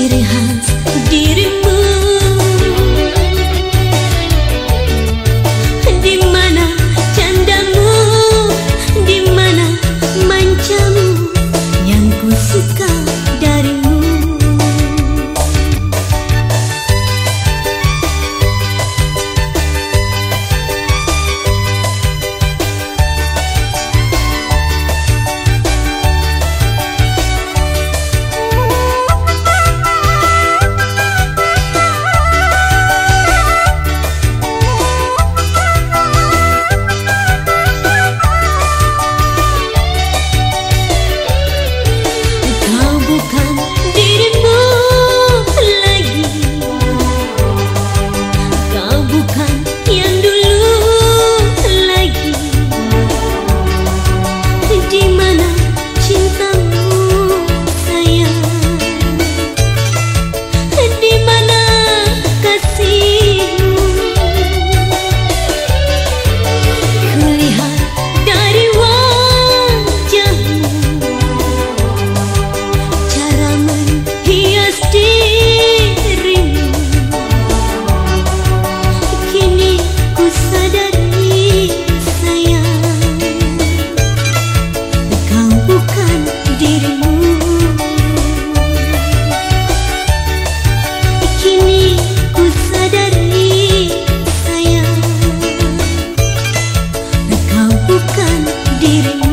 Ciri khas dirimu meeting.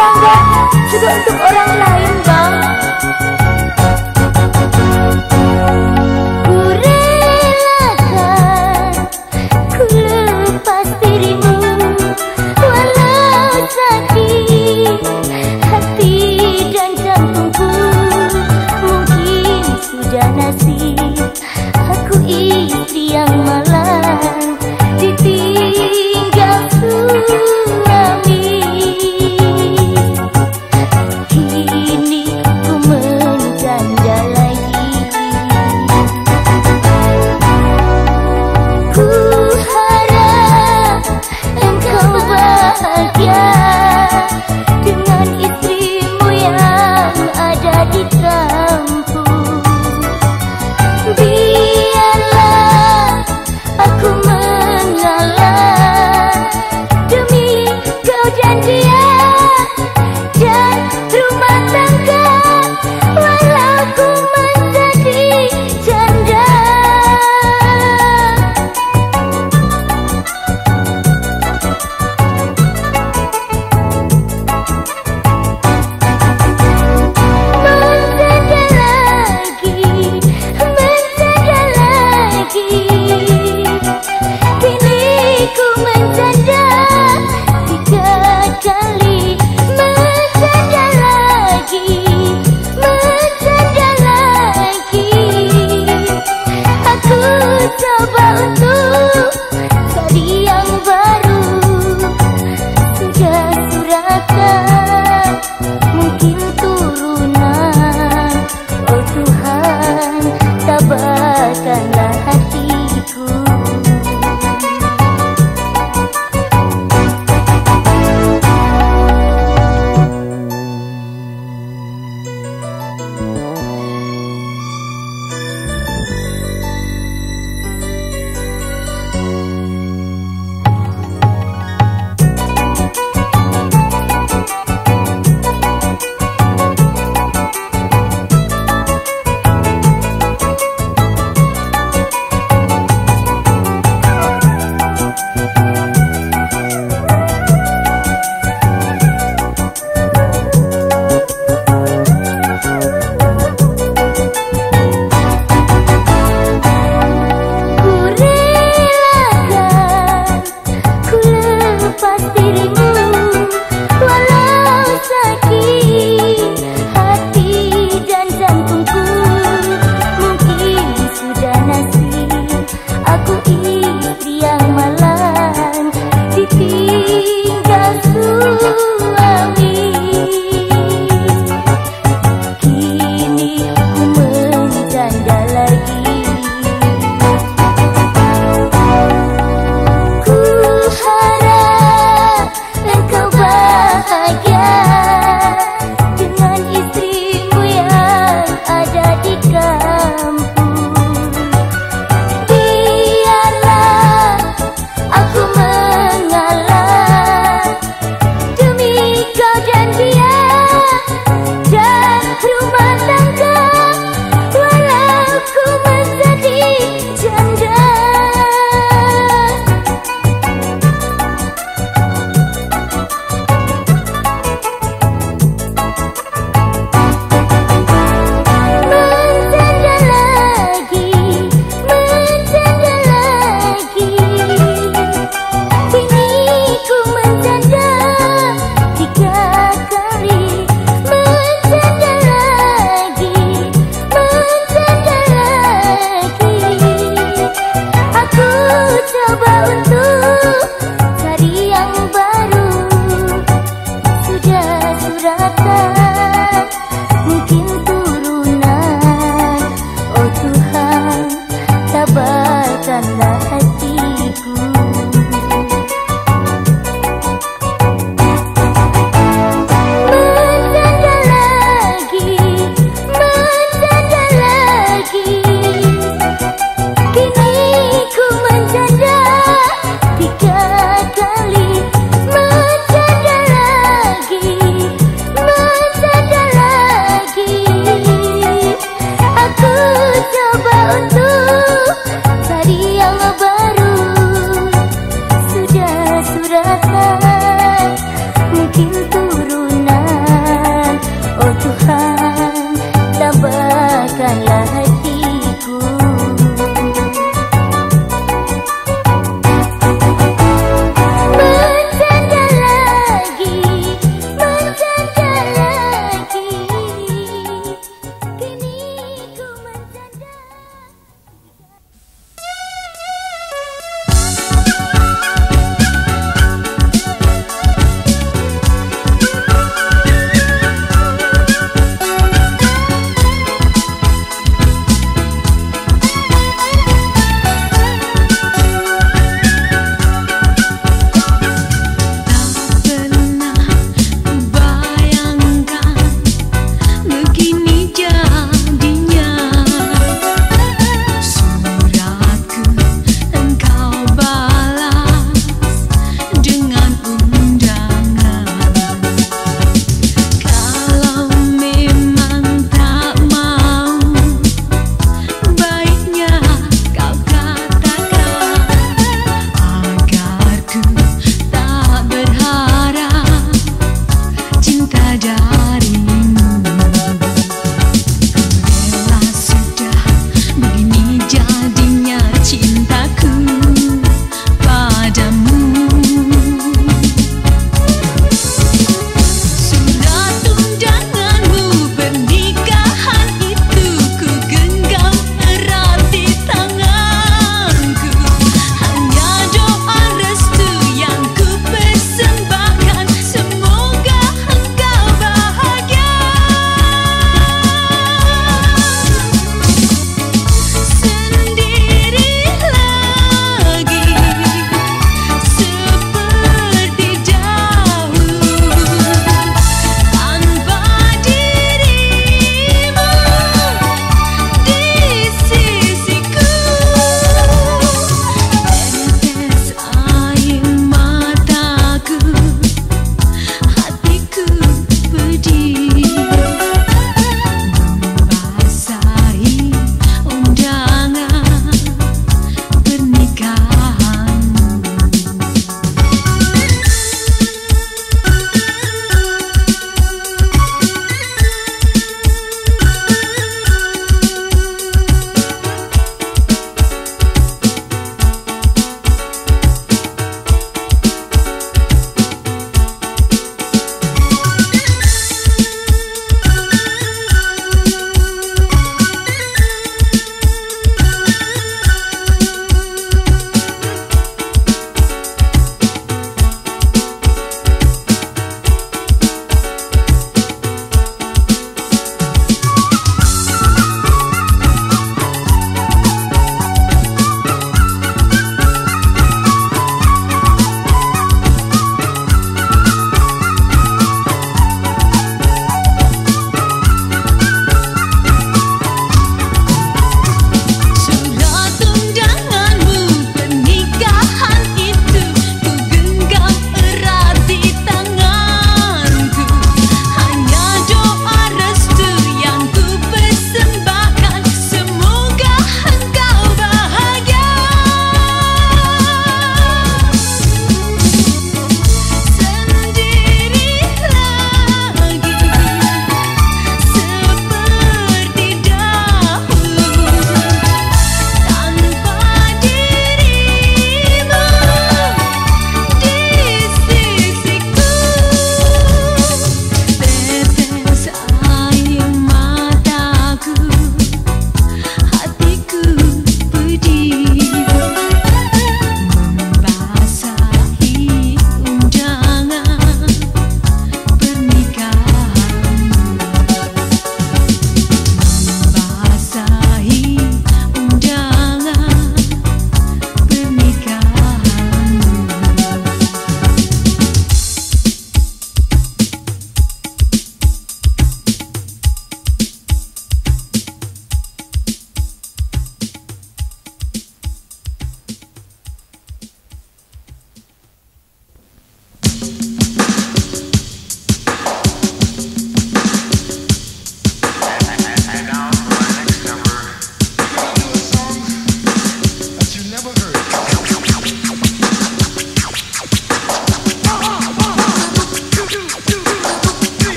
Tetangga Juga untuk orang lain bang